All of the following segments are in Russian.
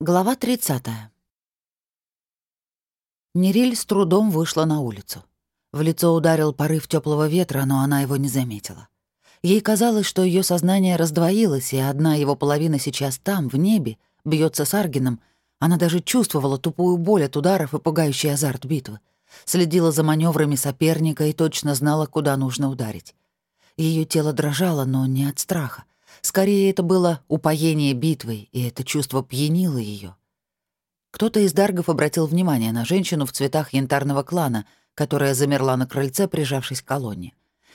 Глава 30. Нериль с трудом вышла на улицу. В лицо ударил порыв теплого ветра, но она его не заметила. Ей казалось, что ее сознание раздвоилось, и одна его половина сейчас там, в небе, бьется с Аргином. Она даже чувствовала тупую боль от ударов и пугающий азарт битвы. Следила за маневрами соперника и точно знала, куда нужно ударить. Ее тело дрожало, но не от страха. Скорее, это было упоение битвой, и это чувство пьянило ее. Кто-то из даргов обратил внимание на женщину в цветах янтарного клана, которая замерла на крыльце, прижавшись к колонне.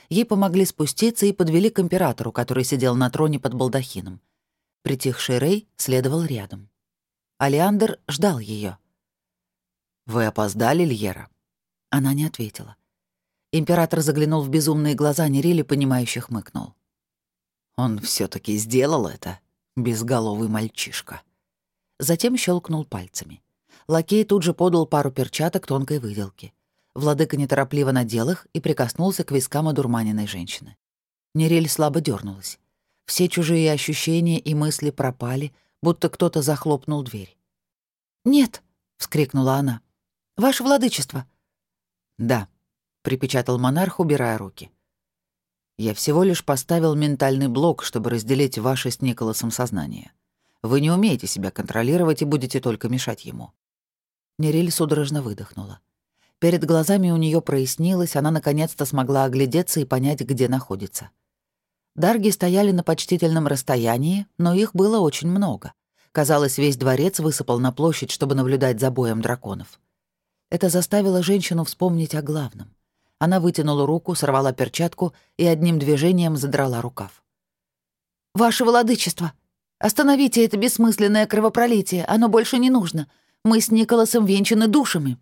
Ей помогли спуститься и подвели к императору, который сидел на троне под балдахином. Притихший Рэй следовал рядом. Алиандр ждал ее. «Вы опоздали, Льера?» Она не ответила. Император заглянул в безумные глаза Нерили, понимающе хмыкнул. Он все таки сделал это, безголовый мальчишка. Затем щелкнул пальцами. Лакей тут же подал пару перчаток тонкой выделки. Владыка неторопливо надел их и прикоснулся к вискам одурманенной женщины. Нерель слабо дернулась. Все чужие ощущения и мысли пропали, будто кто-то захлопнул дверь. «Нет!» — вскрикнула она. «Ваше владычество!» «Да», — припечатал монарх, убирая руки. Я всего лишь поставил ментальный блок, чтобы разделить ваше с Николасом сознание. Вы не умеете себя контролировать и будете только мешать ему». Нериль судорожно выдохнула. Перед глазами у нее прояснилось, она наконец-то смогла оглядеться и понять, где находится. Дарги стояли на почтительном расстоянии, но их было очень много. Казалось, весь дворец высыпал на площадь, чтобы наблюдать за боем драконов. Это заставило женщину вспомнить о главном. Она вытянула руку, сорвала перчатку и одним движением задрала рукав. «Ваше владычество! Остановите это бессмысленное кровопролитие, оно больше не нужно. Мы с Николасом венчаны душами».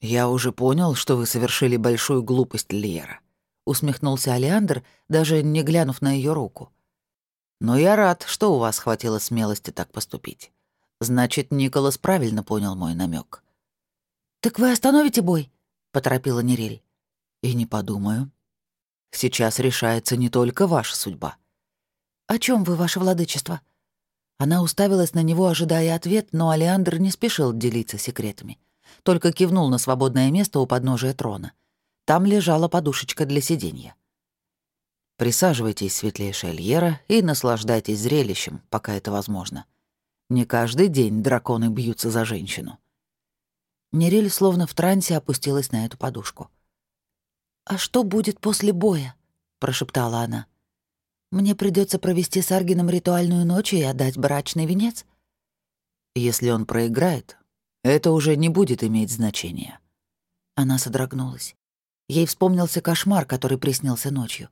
«Я уже понял, что вы совершили большую глупость, Лера», — усмехнулся Алиандр, даже не глянув на ее руку. «Но я рад, что у вас хватило смелости так поступить. Значит, Николас правильно понял мой намек. «Так вы остановите бой?» — поторопила Нерель. И не подумаю. Сейчас решается не только ваша судьба. О чем вы, ваше владычество? Она уставилась на него, ожидая ответ, но Алиандр не спешил делиться секретами. Только кивнул на свободное место у подножия трона. Там лежала подушечка для сиденья. Присаживайтесь, светлейшая Льера, и наслаждайтесь зрелищем, пока это возможно. Не каждый день драконы бьются за женщину. Нерель словно в трансе опустилась на эту подушку. «А что будет после боя?» — прошептала она. «Мне придется провести с Аргином ритуальную ночь и отдать брачный венец?» «Если он проиграет, это уже не будет иметь значения». Она содрогнулась. Ей вспомнился кошмар, который приснился ночью.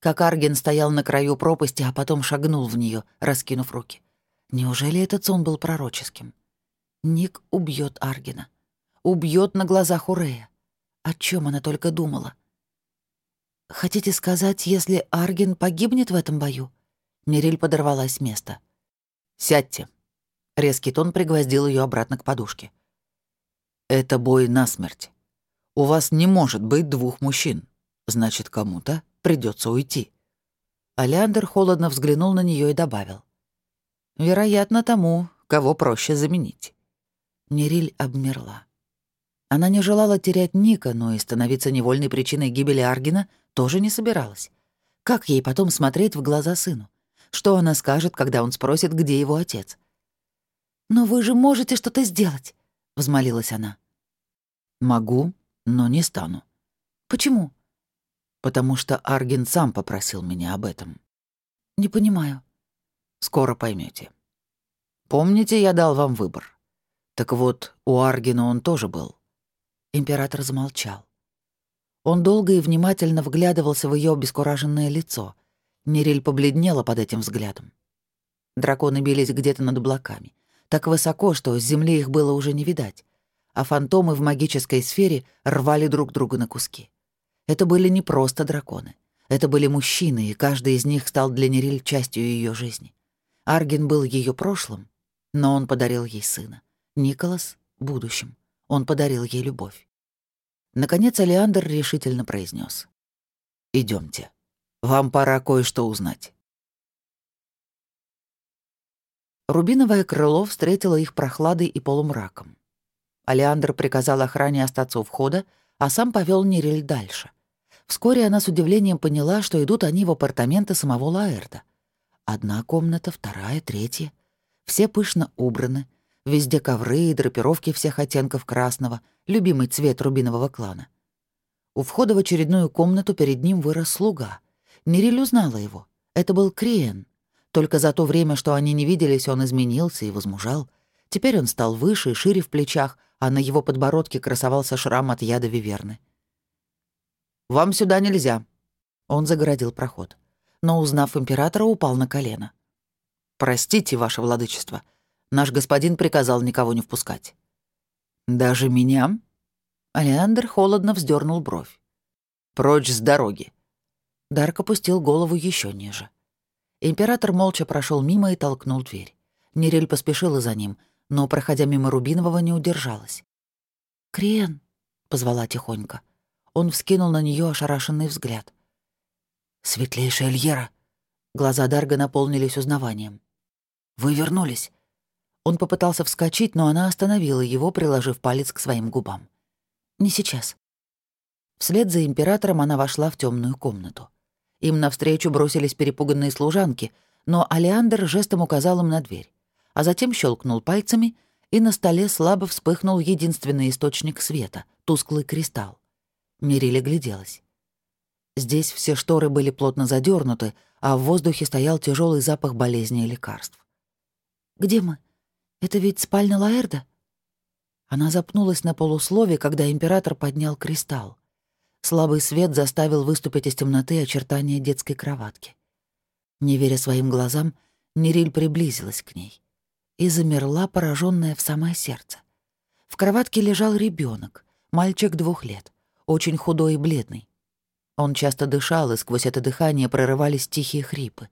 Как Арген стоял на краю пропасти, а потом шагнул в нее, раскинув руки. Неужели этот сон был пророческим? Ник убьет Аргена. Убьет на глазах Урея. О чем она только думала? «Хотите сказать, если Арген погибнет в этом бою?» Нериль подорвалась с места. «Сядьте». Резкий тон пригвоздил ее обратно к подушке. «Это бой насмерть. У вас не может быть двух мужчин. Значит, кому-то придется уйти». Алиандр холодно взглянул на нее и добавил. «Вероятно, тому, кого проще заменить». Нериль обмерла. Она не желала терять Ника, но и становиться невольной причиной гибели Аргина тоже не собиралась. Как ей потом смотреть в глаза сыну? Что она скажет, когда он спросит, где его отец? «Но вы же можете что-то сделать», — взмолилась она. «Могу, но не стану». «Почему?» «Потому что Арген сам попросил меня об этом». «Не понимаю». «Скоро поймете. Помните, я дал вам выбор? Так вот, у Аргена он тоже был». Император замолчал. Он долго и внимательно вглядывался в ее обескураженное лицо. Нериль побледнела под этим взглядом. Драконы бились где-то над облаками. Так высоко, что с земли их было уже не видать. А фантомы в магической сфере рвали друг друга на куски. Это были не просто драконы. Это были мужчины, и каждый из них стал для Нериль частью ее жизни. Арген был ее прошлым, но он подарил ей сына. Николас — будущим. Он подарил ей любовь. Наконец Алиандр решительно произнес: Идемте. Вам пора кое-что узнать». Рубиновое крыло встретило их прохладой и полумраком. Алеандр приказал охране остаться у входа, а сам повел Нериль дальше. Вскоре она с удивлением поняла, что идут они в апартаменты самого Лаэрда. Одна комната, вторая, третья. Все пышно убраны. Везде ковры и драпировки всех оттенков красного, любимый цвет рубинового клана. У входа в очередную комнату перед ним вырос слуга. Нериль узнала его. Это был Криен. Только за то время, что они не виделись, он изменился и возмужал. Теперь он стал выше и шире в плечах, а на его подбородке красовался шрам от яда виверны. «Вам сюда нельзя». Он загородил проход. Но, узнав императора, упал на колено. «Простите, ваше владычество. Наш господин приказал никого не впускать». «Даже меня?» Алеандр холодно вздернул бровь. «Прочь с дороги». Дарк опустил голову еще ниже. Император молча прошел мимо и толкнул дверь. Нерель поспешила за ним, но, проходя мимо Рубинового, не удержалась. «Крен», — позвала тихонько. Он вскинул на нее ошарашенный взгляд. «Светлейшая Эльера!» Глаза Дарга наполнились узнаванием. «Вы вернулись!» Он попытался вскочить, но она остановила его, приложив палец к своим губам. «Не сейчас». Вслед за императором она вошла в темную комнату. Им навстречу бросились перепуганные служанки, но Алеандр жестом указал им на дверь, а затем щелкнул пальцами, и на столе слабо вспыхнул единственный источник света — тусклый кристалл. Мирили гляделась. Здесь все шторы были плотно задернуты, а в воздухе стоял тяжелый запах болезни и лекарств. «Где мы? Это ведь спальня Лаэрда?» Она запнулась на полуслове, когда император поднял кристалл. Слабый свет заставил выступить из темноты очертания детской кроватки. Не веря своим глазам, Нериль приблизилась к ней и замерла, пораженная в самое сердце. В кроватке лежал ребенок, мальчик двух лет очень худой и бледный. Он часто дышал, и сквозь это дыхание прорывались тихие хрипы.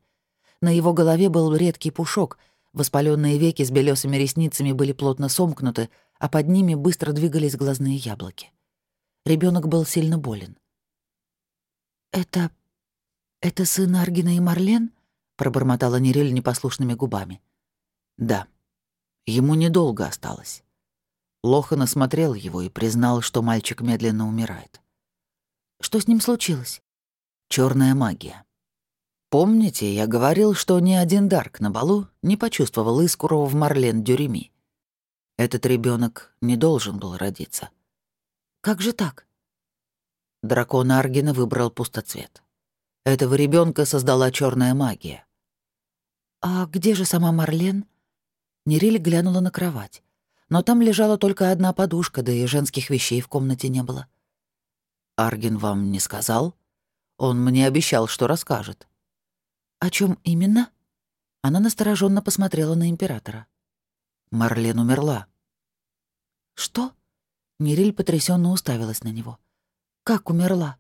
На его голове был редкий пушок, воспаленные веки с белесыми ресницами были плотно сомкнуты, а под ними быстро двигались глазные яблоки. Ребенок был сильно болен. «Это... это сын Аргина и Марлен?» — пробормотала Нериль непослушными губами. «Да. Ему недолго осталось. Лохан осмотрел его и признал, что мальчик медленно умирает. Что с ним случилось? Черная магия. Помните, я говорил, что ни один Дарк на балу не почувствовал искру в Марлен Дюреми. Этот ребенок не должен был родиться. Как же так? Дракон Аргина выбрал пустоцвет. Этого ребенка создала черная магия. А где же сама Марлен? Нериль глянула на кровать но там лежала только одна подушка, да и женских вещей в комнате не было. «Арген вам не сказал? Он мне обещал, что расскажет». «О чем именно?» Она настороженно посмотрела на императора. «Марлен умерла». «Что?» Мириль потрясенно уставилась на него. «Как умерла?»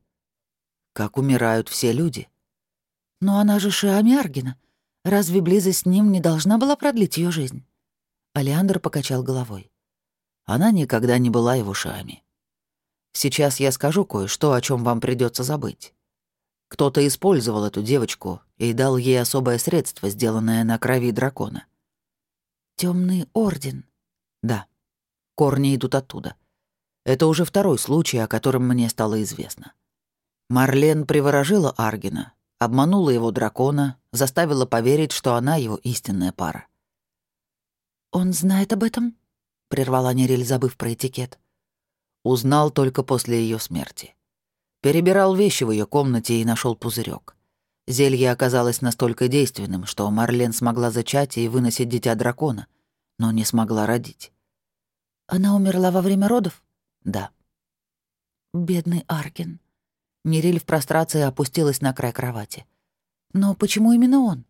«Как умирают все люди». «Но она же Шиами Аргина. Разве близость с ним не должна была продлить ее жизнь?» Алеандр покачал головой. Она никогда не была его шами. Сейчас я скажу кое-что, о чем вам придется забыть. Кто-то использовал эту девочку и дал ей особое средство, сделанное на крови дракона. Темный орден. Да. Корни идут оттуда. Это уже второй случай, о котором мне стало известно. Марлен приворожила Аргина, обманула его дракона, заставила поверить, что она его истинная пара. «Он знает об этом?» — прервала Нериль, забыв про этикет. Узнал только после ее смерти. Перебирал вещи в ее комнате и нашел пузырек. Зелье оказалось настолько действенным, что Марлен смогла зачать и выносить дитя дракона, но не смогла родить. «Она умерла во время родов?» «Да». «Бедный Арген». Нериль в прострации опустилась на край кровати. «Но почему именно он?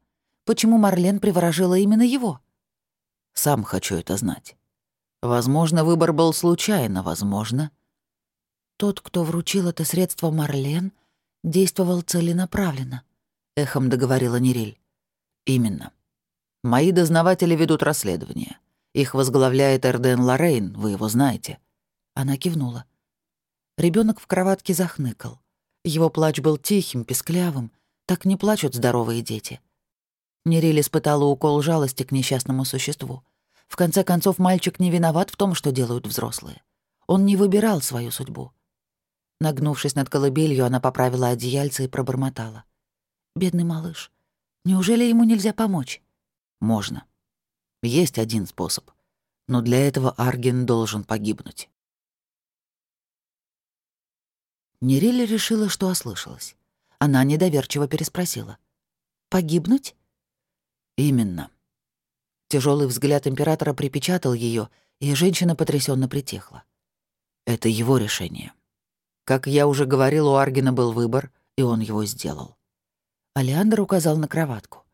Почему Марлен приворожила именно его?» Сам хочу это знать. Возможно, выбор был случайно, возможно. Тот, кто вручил это средство Марлен, действовал целенаправленно, эхом договорила Нериль. Именно. Мои дознаватели ведут расследование. Их возглавляет Эрден Лорейн, вы его знаете. Она кивнула. Ребенок в кроватке захныкал. Его плач был тихим, песклявым. Так не плачут здоровые дети. Нериль испытала укол жалости к несчастному существу. В конце концов, мальчик не виноват в том, что делают взрослые. Он не выбирал свою судьбу. Нагнувшись над колыбелью, она поправила одеяльце и пробормотала. «Бедный малыш. Неужели ему нельзя помочь?» «Можно. Есть один способ. Но для этого Арген должен погибнуть». Нериль решила, что ослышалась. Она недоверчиво переспросила. «Погибнуть?» «Именно». Тяжелый взгляд императора припечатал ее, и женщина потрясенно притихла. «Это его решение. Как я уже говорил, у Аргина был выбор, и он его сделал». Алиандр указал на кроватку.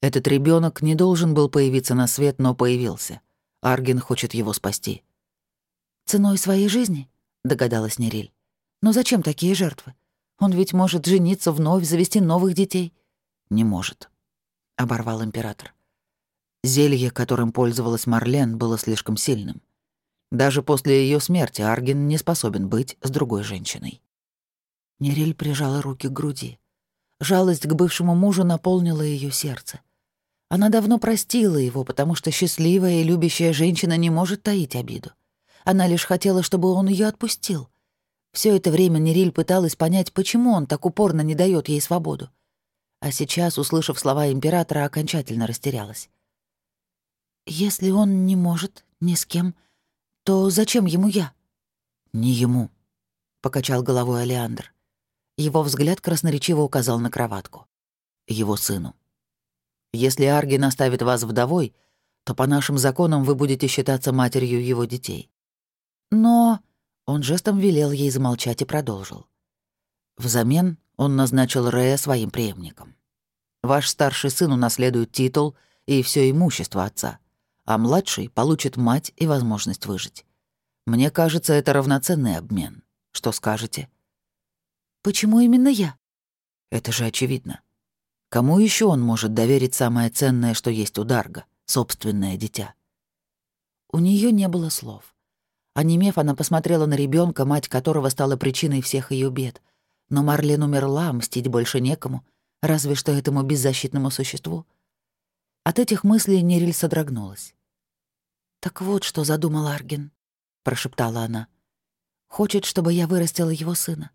«Этот ребенок не должен был появиться на свет, но появился. Аргин хочет его спасти». «Ценой своей жизни?» — догадалась Нериль. «Но зачем такие жертвы? Он ведь может жениться вновь, завести новых детей». «Не может», — оборвал император. Зелье, которым пользовалась Марлен, было слишком сильным. Даже после ее смерти Арген не способен быть с другой женщиной. Нериль прижала руки к груди. Жалость к бывшему мужу наполнила ее сердце. Она давно простила его, потому что счастливая и любящая женщина не может таить обиду. Она лишь хотела, чтобы он ее отпустил. Все это время Нериль пыталась понять, почему он так упорно не дает ей свободу. А сейчас, услышав слова императора, окончательно растерялась. «Если он не может ни с кем, то зачем ему я?» «Не ему», — покачал головой Алиандр. Его взгляд красноречиво указал на кроватку. «Его сыну. Если Арген оставит вас вдовой, то по нашим законам вы будете считаться матерью его детей». «Но...» — он жестом велел ей замолчать и продолжил. Взамен он назначил Рея своим преемником. Ваш старший сын унаследует титул и все имущество отца — а младший получит мать и возможность выжить. Мне кажется, это равноценный обмен. Что скажете? Почему именно я? Это же очевидно. Кому еще он может доверить самое ценное, что есть у Дарга, собственное дитя? У нее не было слов. Онемев, она посмотрела на ребенка, мать которого стала причиной всех ее бед. Но Марлен умерла, мстить больше некому, разве что этому беззащитному существу. От этих мыслей Нериль содрогнулась. «Так вот, что задумал Арген», — прошептала она. «Хочет, чтобы я вырастила его сына.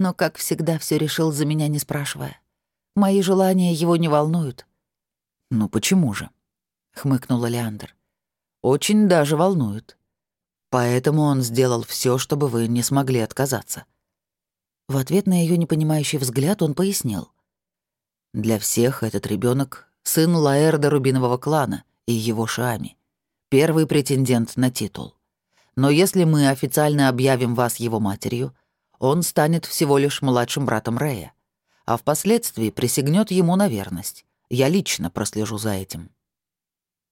Но, как всегда, все решил за меня, не спрашивая. Мои желания его не волнуют». «Ну почему же?» — хмыкнула Леандр. «Очень даже волнуют. Поэтому он сделал все, чтобы вы не смогли отказаться». В ответ на ее непонимающий взгляд он пояснил. «Для всех этот ребенок сын Лаэрда Рубинового клана и его Шами первый претендент на титул. Но если мы официально объявим вас его матерью, он станет всего лишь младшим братом Рэя, а впоследствии присягнет ему на верность. Я лично прослежу за этим».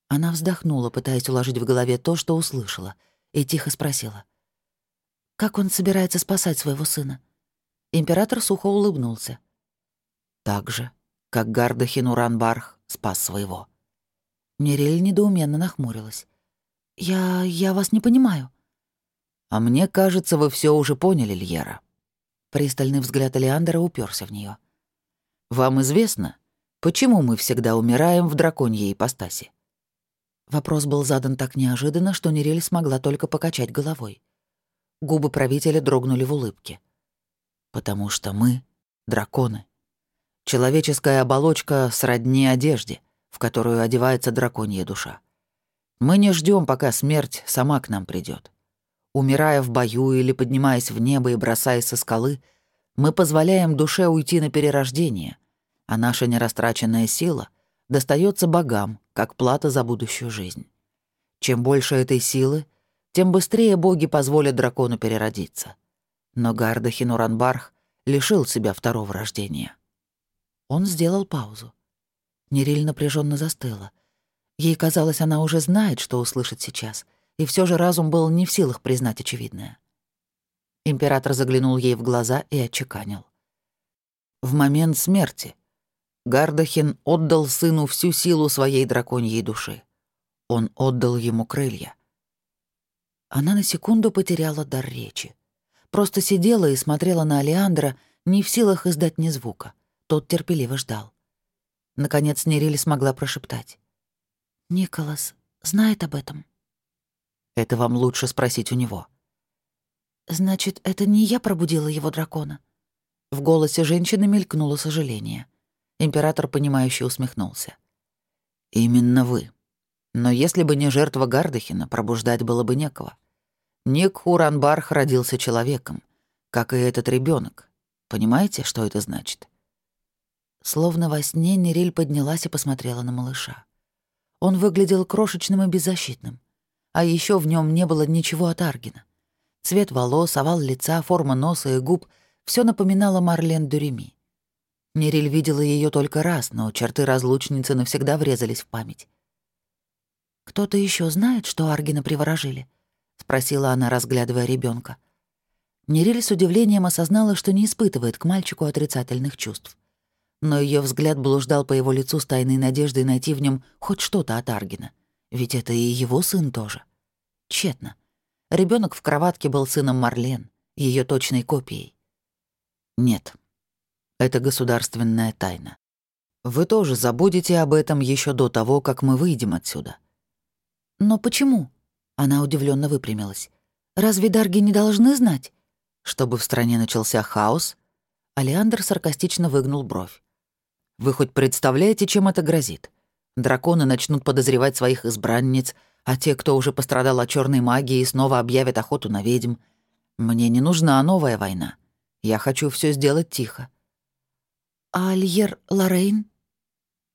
Она вздохнула, пытаясь уложить в голове то, что услышала, и тихо спросила. «Как он собирается спасать своего сына?» Император сухо улыбнулся. «Так же, как Гардахин Уранбарх спас своего». Мирель недоуменно нахмурилась. «Я... я вас не понимаю». «А мне кажется, вы все уже поняли, Льера». Пристальный взгляд Алиандра уперся в нее. «Вам известно, почему мы всегда умираем в драконьей ипостаси?» Вопрос был задан так неожиданно, что Нерель смогла только покачать головой. Губы правителя дрогнули в улыбке. «Потому что мы — драконы. Человеческая оболочка сродни одежде в которую одевается драконья душа. Мы не ждем, пока смерть сама к нам придет. Умирая в бою или поднимаясь в небо и бросаясь со скалы, мы позволяем душе уйти на перерождение, а наша нерастраченная сила достается богам, как плата за будущую жизнь. Чем больше этой силы, тем быстрее боги позволят дракону переродиться. Но Гардахин Уранбарх лишил себя второго рождения. Он сделал паузу. Нериль напряженно застыла. Ей казалось, она уже знает, что услышит сейчас, и все же разум был не в силах признать очевидное. Император заглянул ей в глаза и отчеканил. «В момент смерти Гардахин отдал сыну всю силу своей драконьей души. Он отдал ему крылья». Она на секунду потеряла дар речи. Просто сидела и смотрела на Алеандра, не в силах издать ни звука. Тот терпеливо ждал. Наконец Нериль смогла прошептать. «Николас знает об этом?» «Это вам лучше спросить у него». «Значит, это не я пробудила его дракона?» В голосе женщины мелькнуло сожаление. Император, понимающе усмехнулся. «Именно вы. Но если бы не жертва Гардахина, пробуждать было бы некого. Ник Хуранбарх родился человеком, как и этот ребенок. Понимаете, что это значит?» Словно во сне Нериль поднялась и посмотрела на малыша. Он выглядел крошечным и беззащитным. А еще в нем не было ничего от Аргина. Цвет волос, овал лица, форма носа и губ — все напоминало Марлен Дюреми. Нериль видела ее только раз, но черты разлучницы навсегда врезались в память. «Кто-то еще знает, что Аргина приворожили?» — спросила она, разглядывая ребенка. Нериль с удивлением осознала, что не испытывает к мальчику отрицательных чувств. Но ее взгляд блуждал по его лицу с тайной надеждой найти в нем хоть что-то от Аргина. Ведь это и его сын тоже. Тщетно. Ребенок в кроватке был сыном Марлен, ее точной копией. Нет. Это государственная тайна. Вы тоже забудете об этом еще до того, как мы выйдем отсюда. Но почему? Она удивленно выпрямилась. Разве Дарги не должны знать? Чтобы в стране начался хаос? Алиандр саркастично выгнул бровь. Вы хоть представляете, чем это грозит? Драконы начнут подозревать своих избранниц, а те, кто уже пострадал от черной магии, снова объявят охоту на ведьм. Мне не нужна новая война. Я хочу все сделать тихо. А Альер Лорейн?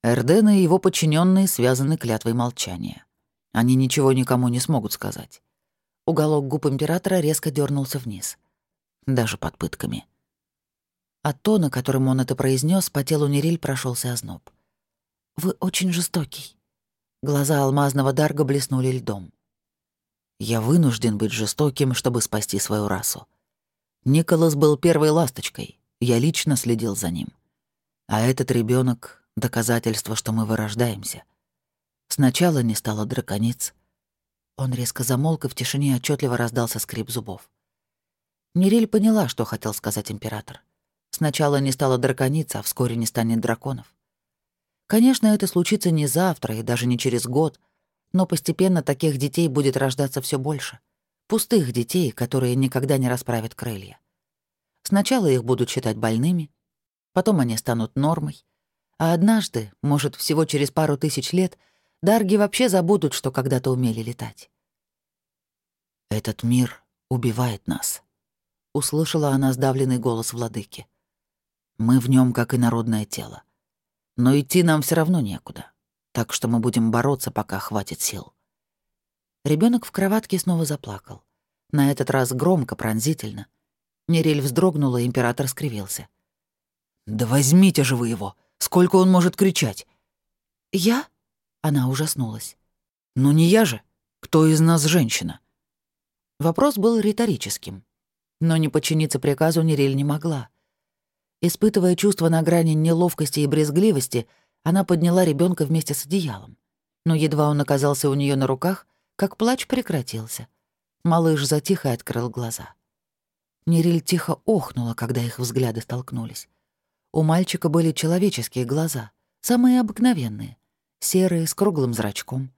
Эрден и его подчиненные связаны клятвой молчания. Они ничего никому не смогут сказать. Уголок губ императора резко дернулся вниз. Даже под пытками. От тона, которым он это произнес, по телу Нериль прошелся озноб. «Вы очень жестокий. Глаза алмазного Дарга блеснули льдом. «Я вынужден быть жестоким, чтобы спасти свою расу. Николас был первой ласточкой, я лично следил за ним. А этот ребенок доказательство, что мы вырождаемся. Сначала не стало дракониц». Он резко замолк, и в тишине отчетливо раздался скрип зубов. Нериль поняла, что хотел сказать император. Сначала не стало дракониц, а вскоре не станет драконов. Конечно, это случится не завтра и даже не через год, но постепенно таких детей будет рождаться все больше. Пустых детей, которые никогда не расправят крылья. Сначала их будут считать больными, потом они станут нормой, а однажды, может, всего через пару тысяч лет, дарги вообще забудут, что когда-то умели летать. «Этот мир убивает нас», — услышала она сдавленный голос владыки. «Мы в нем как инородное тело но идти нам все равно некуда. Так что мы будем бороться, пока хватит сил. Ребенок в кроватке снова заплакал. На этот раз громко, пронзительно. Нерель вздрогнула, и император скривился. «Да возьмите же вы его! Сколько он может кричать?» «Я?» — она ужаснулась. «Ну не я же! Кто из нас женщина?» Вопрос был риторическим. Но не подчиниться приказу Нерель не могла. Испытывая чувство на грани неловкости и брезгливости, она подняла ребенка вместе с одеялом. Но едва он оказался у нее на руках, как плач прекратился. Малыш затих и открыл глаза. Нериль тихо охнула, когда их взгляды столкнулись. У мальчика были человеческие глаза, самые обыкновенные, серые, с круглым зрачком.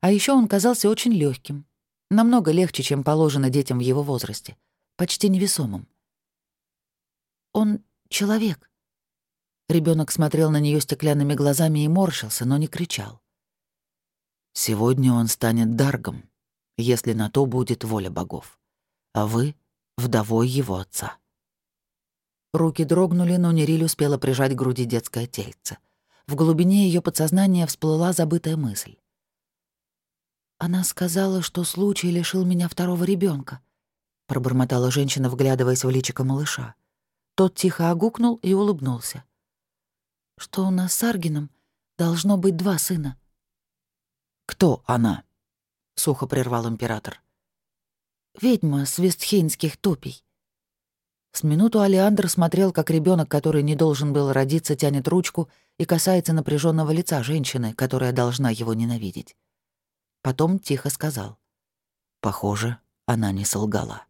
А еще он казался очень легким, намного легче, чем положено детям в его возрасте, почти невесомым. «Он человек». Ребенок смотрел на нее стеклянными глазами и морщился, но не кричал. «Сегодня он станет Даргом, если на то будет воля богов, а вы — вдовой его отца». Руки дрогнули, но Нериль успела прижать к груди детское тельце. В глубине ее подсознания всплыла забытая мысль. «Она сказала, что случай лишил меня второго ребенка, пробормотала женщина, вглядываясь в личико малыша. Тот тихо огукнул и улыбнулся. «Что у нас с Аргином? Должно быть два сына». «Кто она?» — сухо прервал император. «Ведьма с вестхейнских топий». С минуту Алиандр смотрел, как ребенок, который не должен был родиться, тянет ручку и касается напряженного лица женщины, которая должна его ненавидеть. Потом тихо сказал. «Похоже, она не солгала».